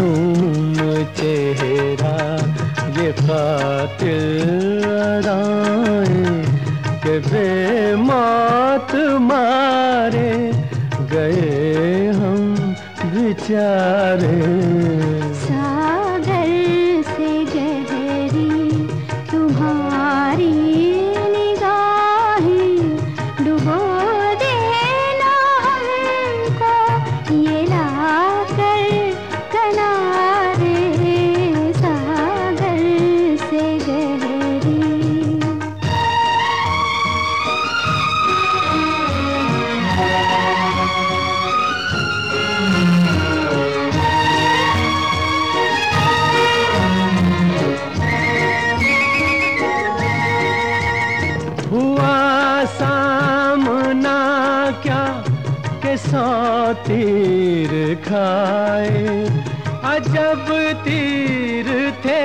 मासूम चेहरा ये कातिल अदाएँ के मात मारे गए हम बेचारे। के सौ तीर खाए अजब तीर थे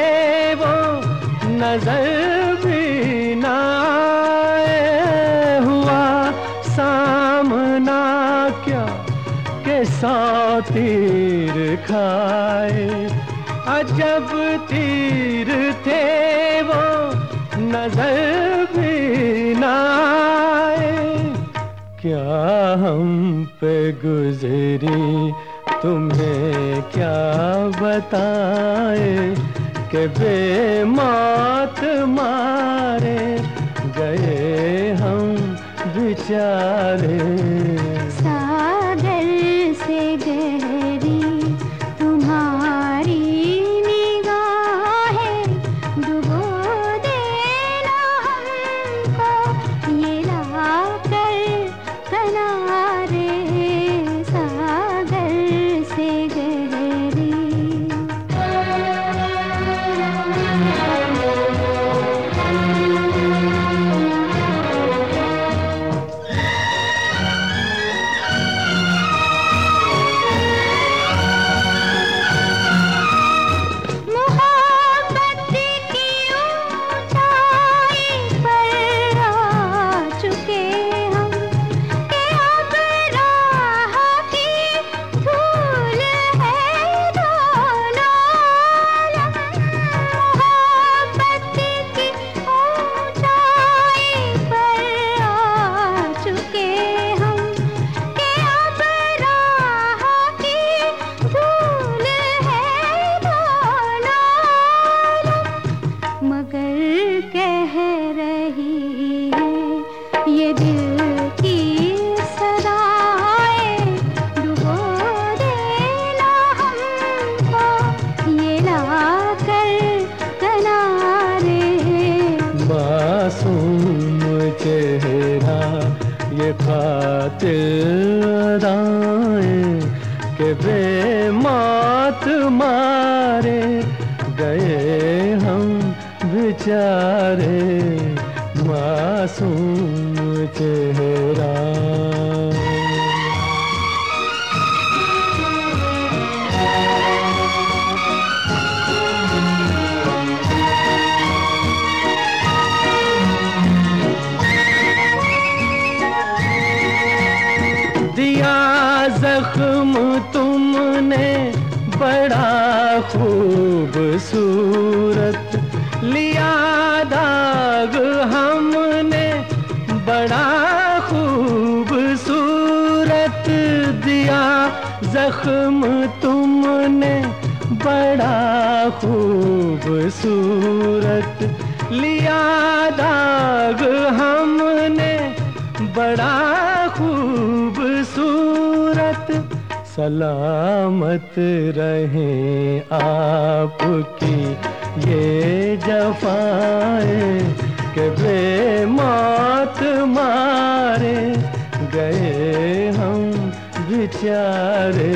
वो नज़र भी न आए। हुआ सामना क्या के सौ तीर खाए अजब तीर थे वो नज़र क्या हम पे गुजरी? तुम्हें क्या बताए कि बेमौत मारे गए हम बेचारे? रे मासूम चेहरा ये खातिर अदाएँ के बेमौत मारे गए हम बेचारे मासूम खूबसूरत लिया दाग हमने बड़ा खूबसूरत दिया जख्म तुमने बड़ा खूबसूरत लिया दाग हमने सलामत रहे आपकी। ये जफाए के बे मौत मारे गए हम बेचारे।